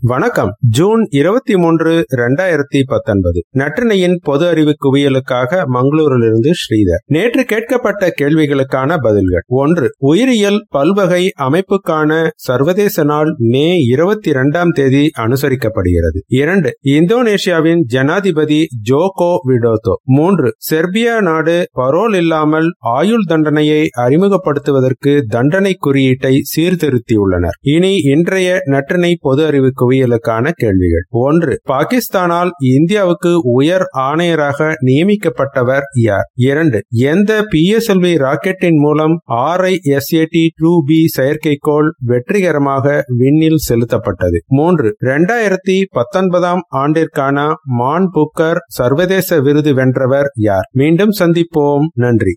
வணக்கம். ஜூன் இருபத்தி மூன்று இரண்டாயிரத்தி பத்தொன்பது. நற்றினையின் பொது அறிவு குவியலுக்காக மங்களூரிலிருந்து ஸ்ரீதர். நேற்று கேட்கப்பட்ட கேள்விகளுக்கான பதில்கள். ஒன்று உயிரியல் பல்வகை அமைப்புக்கான சர்வதேச நாள் மே இருபத்தி இரண்டாம் தேதி அனுசரிக்கப்படுகிறது. இரண்டு இந்தோனேஷியாவின் ஜனாதிபதி ஜோகோ விடோதோ. மூன்று செர்பியா நாடு பரோல் இல்லாமல் ஆயுள் தண்டனையை அறிமுகப்படுத்துவதற்கு தண்டனை குறியீட்டை சீர்திருத்தியுள்ளனர். இனி இன்றைய நற்றினை பொது அறிவு குவியலுக்கான கேள்விகள். ஒன்று பாகிஸ்தானால் இந்தியாவுக்கு உயர் ஆணையராக நியமிக்கப்பட்டவர் யார்? இரண்டு எந்த பி எஸ் எல்வி ராக்கெட்டின் மூலம் R I S two B செயற்கைக்கோள் வெற்றிகரமாக விண்ணில் செலுத்தப்பட்டது? மூன்று இரண்டாயிரத்தி பத்தொன்பதாம் ஆண்டிற்கான மான் புக்கர் சர்வதேச விருது வென்றவர் யார்? மீண்டும் சந்திப்போம். நன்றி.